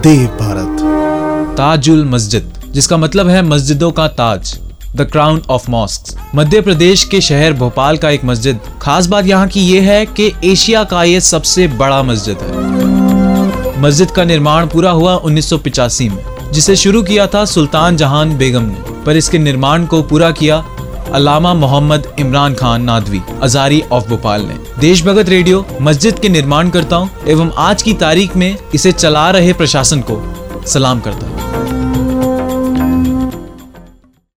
देव भारत। ताजुल मस्जिद, जिसका मतलब है मस्जिदों का ताज the crown of mosque Madhya Pradesh के शहर भोपाल का एक मस्जिद। खास बात यहाँ की ये है कि एशिया का ये सबसे बड़ा मस्जिद है। मस्जिद का निर्माण पूरा हुआ 1985 में, जिसे शुरू किया था सुल्तान जहान बेगम ने, पर इसके निर्माण को पूरा किया अलामा मोहम्मद इमरान खान नादवी, अजारी ऑफ़ भोपाल ने। देशभगत रेडियो, मस्जिद के निर्माण करता हूँ एवं आज की तारीख में इसे चला रहे प्रशासन को सलाम करता हूँ।